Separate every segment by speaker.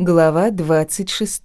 Speaker 1: Глава 26.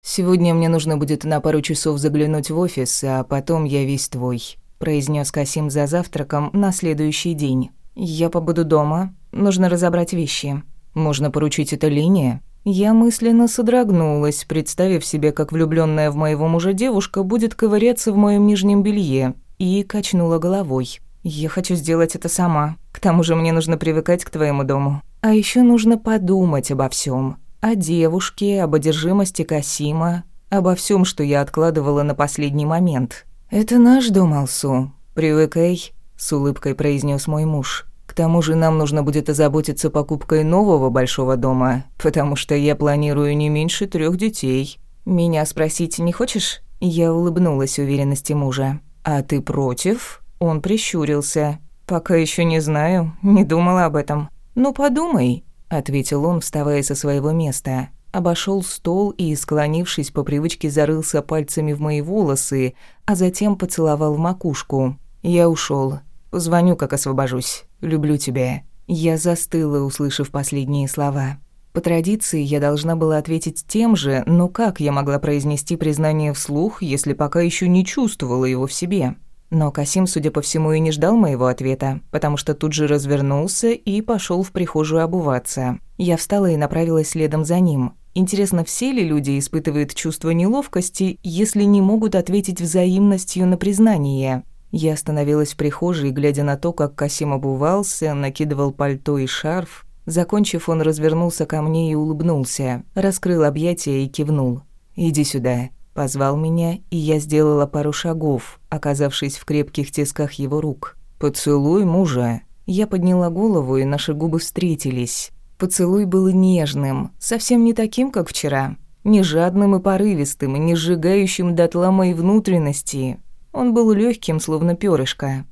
Speaker 1: «Сегодня мне нужно будет на пару часов заглянуть в офис, а потом я весь твой», – произнес Касим за завтраком на следующий день. «Я побуду дома. Нужно разобрать вещи. Можно поручить это Лине?» Я мысленно содрогнулась, представив себе, как влюбленная в моего мужа девушка будет ковыряться в моем нижнем белье, и качнула головой. «Я хочу сделать это сама. К тому же мне нужно привыкать к твоему дому. А еще нужно подумать обо всем, О девушке, об одержимости Касима, обо всем, что я откладывала на последний момент. «Это наш дом, Алсу. Привыкай», — с улыбкой произнес мой муж. «К тому же нам нужно будет озаботиться покупкой нового большого дома, потому что я планирую не меньше трех детей». «Меня спросить не хочешь?» Я улыбнулась уверенности мужа. «А ты против?» Он прищурился. «Пока еще не знаю, не думала об этом». «Ну, подумай», — ответил он, вставая со своего места. Обошел стол и, склонившись по привычке, зарылся пальцами в мои волосы, а затем поцеловал в макушку. Я ушел. Позвоню, как освобожусь. Люблю тебя. Я застыла, услышав последние слова. По традиции я должна была ответить тем же, но как я могла произнести признание вслух, если пока еще не чувствовала его в себе? Но Касим, судя по всему, и не ждал моего ответа, потому что тут же развернулся и пошел в прихожую обуваться. Я встала и направилась следом за ним. Интересно, все ли люди испытывают чувство неловкости, если не могут ответить взаимностью на признание? Я остановилась в прихожей, глядя на то, как Касим обувался, накидывал пальто и шарф. Закончив, он развернулся ко мне и улыбнулся, раскрыл объятия и кивнул. «Иди сюда». Позвал меня, и я сделала пару шагов, оказавшись в крепких тисках его рук. «Поцелуй мужа». Я подняла голову, и наши губы встретились. Поцелуй был нежным, совсем не таким, как вчера. Не жадным и порывистым, и не сжигающим дотла моей внутренности. Он был легким, словно перышко.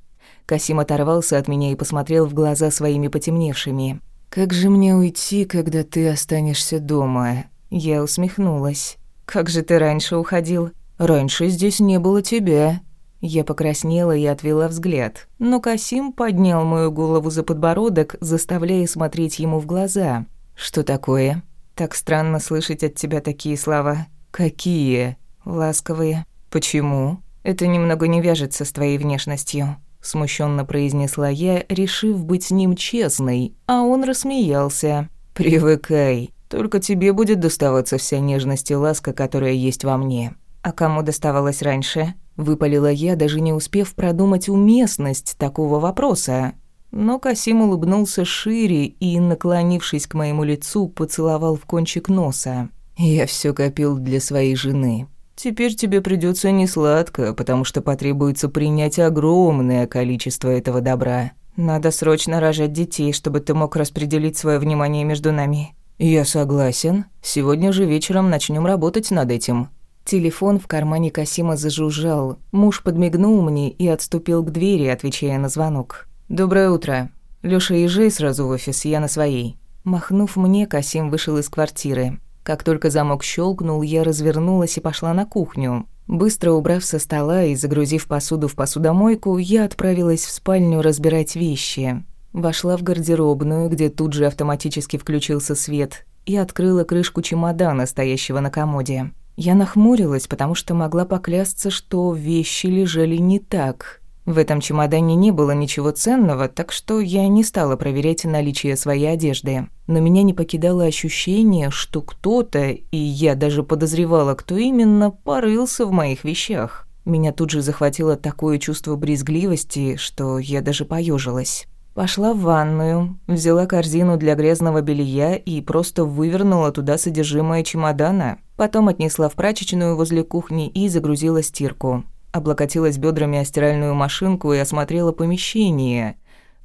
Speaker 1: Касим оторвался от меня и посмотрел в глаза своими потемневшими. «Как же мне уйти, когда ты останешься дома?» Я усмехнулась. «Как же ты раньше уходил?» «Раньше здесь не было тебя». Я покраснела и отвела взгляд, но Касим поднял мою голову за подбородок, заставляя смотреть ему в глаза. «Что такое?» «Так странно слышать от тебя такие слова». «Какие?» «Ласковые». «Почему?» «Это немного не вяжется с твоей внешностью», — смущенно произнесла я, решив быть с ним честной, а он рассмеялся. «Привыкай. Только тебе будет доставаться вся нежность и ласка, которая есть во мне. А кому доставалось раньше? Выпалила я, даже не успев продумать уместность такого вопроса. Но Касим улыбнулся шире и, наклонившись к моему лицу, поцеловал в кончик носа. «Я все копил для своей жены. Теперь тебе придется не сладко, потому что потребуется принять огромное количество этого добра. Надо срочно рожать детей, чтобы ты мог распределить свое внимание между нами. «Я согласен. Сегодня же вечером начнем работать над этим». Телефон в кармане Касима зажужжал. Муж подмигнул мне и отступил к двери, отвечая на звонок. «Доброе утро. Лёша, езжай сразу в офис, я на своей». Махнув мне, Касим вышел из квартиры. Как только замок щелкнул, я развернулась и пошла на кухню. Быстро убрав со стола и загрузив посуду в посудомойку, я отправилась в спальню разбирать вещи. Вошла в гардеробную, где тут же автоматически включился свет, и открыла крышку чемодана, стоящего на комоде. Я нахмурилась, потому что могла поклясться, что вещи лежали не так. В этом чемодане не было ничего ценного, так что я не стала проверять наличие своей одежды. Но меня не покидало ощущение, что кто-то, и я даже подозревала, кто именно, порылся в моих вещах. Меня тут же захватило такое чувство брезгливости, что я даже поежилась. Пошла в ванную, взяла корзину для грязного белья и просто вывернула туда содержимое чемодана. Потом отнесла в прачечную возле кухни и загрузила стирку. Облокотилась бедрами о стиральную машинку и осмотрела помещение.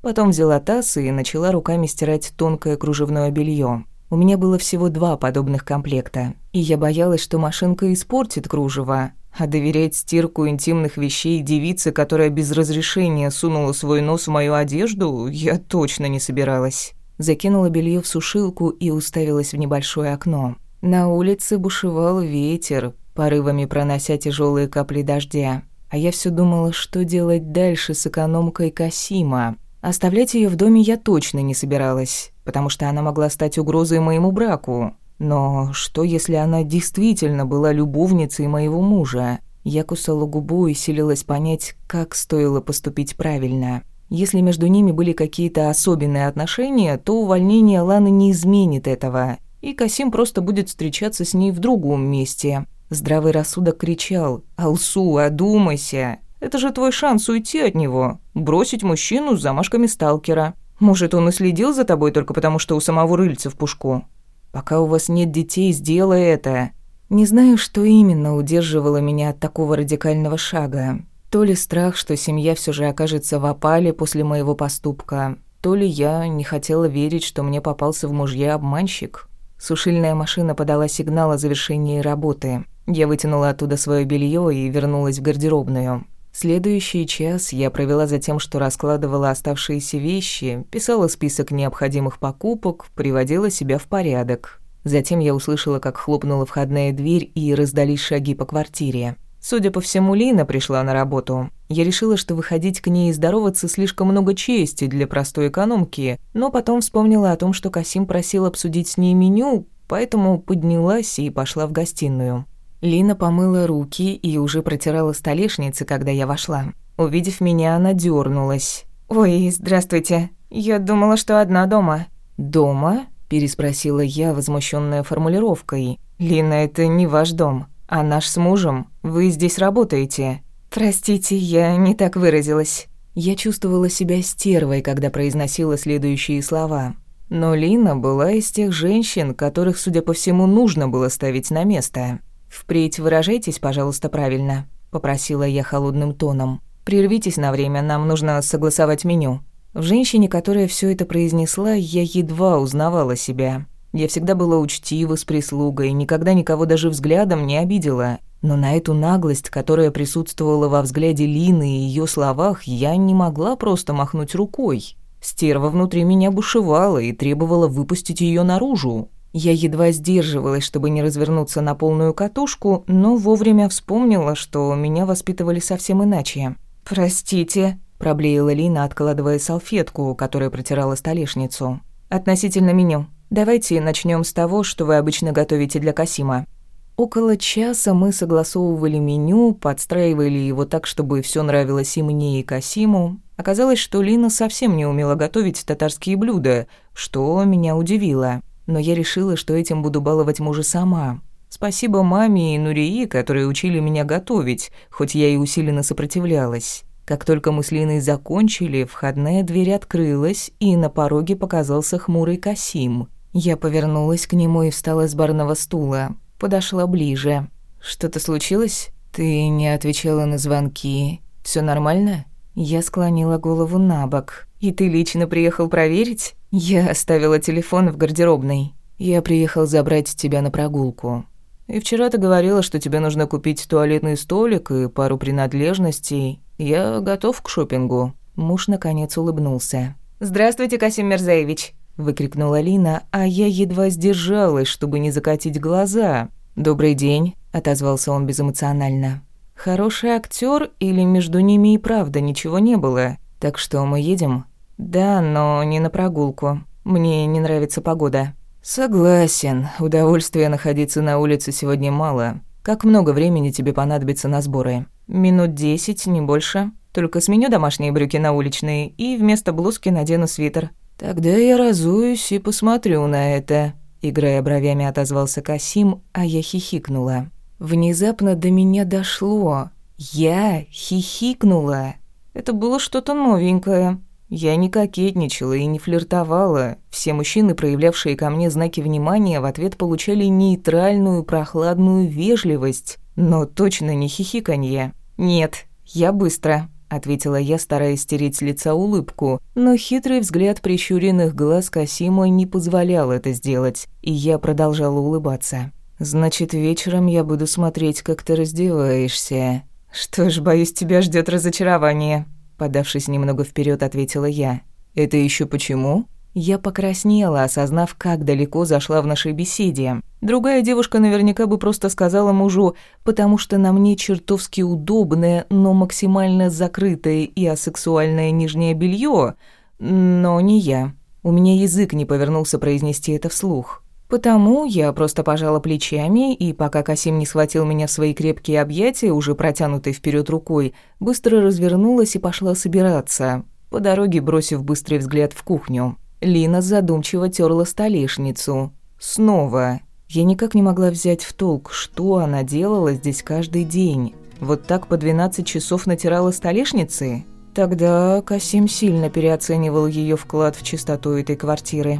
Speaker 1: Потом взяла таз и начала руками стирать тонкое кружевное белье. У меня было всего два подобных комплекта, и я боялась, что машинка испортит кружево, а доверять стирку интимных вещей девице, которая без разрешения сунула свой нос в мою одежду, я точно не собиралась. Закинула белье в сушилку и уставилась в небольшое окно. На улице бушевал ветер, порывами пронося тяжелые капли дождя. А я все думала, что делать дальше с экономкой Касима. Оставлять ее в доме я точно не собиралась, потому что она могла стать угрозой моему браку. Но что, если она действительно была любовницей моего мужа? Я кусала губу и силилась понять, как стоило поступить правильно. Если между ними были какие-то особенные отношения, то увольнение Ланы не изменит этого, и Касим просто будет встречаться с ней в другом месте. Здравый рассудок кричал «Алсу, одумайся! Это же твой шанс уйти от него, бросить мужчину с замашками сталкера. Может, он и следил за тобой только потому, что у самого рыльца в пушку? Пока у вас нет детей, сделай это. Не знаю, что именно удерживало меня от такого радикального шага. То ли страх, что семья все же окажется в опале после моего поступка, то ли я не хотела верить, что мне попался в мужья обманщик. Сушильная машина подала сигнал о завершении работы. Я вытянула оттуда свое белье и вернулась в гардеробную. Следующий час я провела за тем, что раскладывала оставшиеся вещи, писала список необходимых покупок, приводила себя в порядок. Затем я услышала, как хлопнула входная дверь и раздались шаги по квартире. Судя по всему, Лина пришла на работу. Я решила, что выходить к ней и здороваться слишком много чести для простой экономки, но потом вспомнила о том, что Касим просил обсудить с ней меню, поэтому поднялась и пошла в гостиную. Лина помыла руки и уже протирала столешницы, когда я вошла. Увидев меня, она дернулась. «Ой, здравствуйте. Я думала, что одна дома». «Дома?» переспросила я, возмущенная формулировкой. Лина, это не ваш дом, а наш с мужем. Вы здесь работаете. Простите, я не так выразилась. Я чувствовала себя стервой, когда произносила следующие слова. Но Лина была из тех женщин, которых, судя по всему, нужно было ставить на место. «Впредь выражайтесь, пожалуйста, правильно», — попросила я холодным тоном. «Прервитесь на время, нам нужно согласовать меню». В женщине, которая все это произнесла, я едва узнавала себя. Я всегда была учтива с прислугой, никогда никого даже взглядом не обидела. Но на эту наглость, которая присутствовала во взгляде Лины и ее словах, я не могла просто махнуть рукой. Стерва внутри меня бушевала и требовала выпустить ее наружу. Я едва сдерживалась, чтобы не развернуться на полную катушку, но вовремя вспомнила, что меня воспитывали совсем иначе. «Простите», Проблеяла Лина, откладывая салфетку, которая протирала столешницу. «Относительно меню. Давайте начнем с того, что вы обычно готовите для Касима». Около часа мы согласовывали меню, подстраивали его так, чтобы все нравилось и мне, и Касиму. Оказалось, что Лина совсем не умела готовить татарские блюда, что меня удивило. Но я решила, что этим буду баловать мужа сама. Спасибо маме и Нурии, которые учили меня готовить, хоть я и усиленно сопротивлялась. Как только мы с Линой закончили, входная дверь открылась, и на пороге показался хмурый Касим. Я повернулась к нему и встала с барного стула. Подошла ближе. «Что-то случилось? Ты не отвечала на звонки. Все нормально?» Я склонила голову на бок. «И ты лично приехал проверить?» Я оставила телефон в гардеробной. «Я приехал забрать тебя на прогулку. И вчера ты говорила, что тебе нужно купить туалетный столик и пару принадлежностей. «Я готов к шопингу. Муж наконец улыбнулся. «Здравствуйте, Касим Мерзаевич!» – выкрикнула Лина, а я едва сдержалась, чтобы не закатить глаза. «Добрый день», – отозвался он безэмоционально. «Хороший актер или между ними и правда ничего не было? Так что мы едем?» «Да, но не на прогулку. Мне не нравится погода». «Согласен. Удовольствия находиться на улице сегодня мало. Как много времени тебе понадобится на сборы?» Минут десять, не больше. Только сменю домашние брюки на уличные и вместо блузки надену свитер. Тогда я разуюсь и посмотрю на это. Играя бровями, отозвался Касим, а я хихикнула. Внезапно до меня дошло. Я хихикнула. Это было что-то новенькое. Я не кокетничала и не флиртовала. Все мужчины, проявлявшие ко мне знаки внимания, в ответ получали нейтральную прохладную вежливость, но точно не хихиканье. «Нет, я быстро», — ответила я, стараясь стереть с лица улыбку, но хитрый взгляд прищуренных глаз Касима не позволял это сделать, и я продолжала улыбаться. «Значит, вечером я буду смотреть, как ты раздеваешься». «Что ж, боюсь, тебя ждет разочарование», — подавшись немного вперед, ответила я. «Это еще почему?» Я покраснела, осознав, как далеко зашла в нашей беседе. Другая девушка наверняка бы просто сказала мужу, потому что на мне чертовски удобное, но максимально закрытое и асексуальное нижнее белье, но не я. У меня язык не повернулся произнести это вслух. Потому я просто пожала плечами, и пока Касим не схватил меня в свои крепкие объятия, уже протянутой вперед рукой, быстро развернулась и пошла собираться, по дороге бросив быстрый взгляд в кухню. Лина задумчиво терла столешницу. Снова. Я никак не могла взять в толк, что она делала здесь каждый день. Вот так по 12 часов натирала столешницы? Тогда Касим сильно переоценивал ее вклад в чистоту этой квартиры.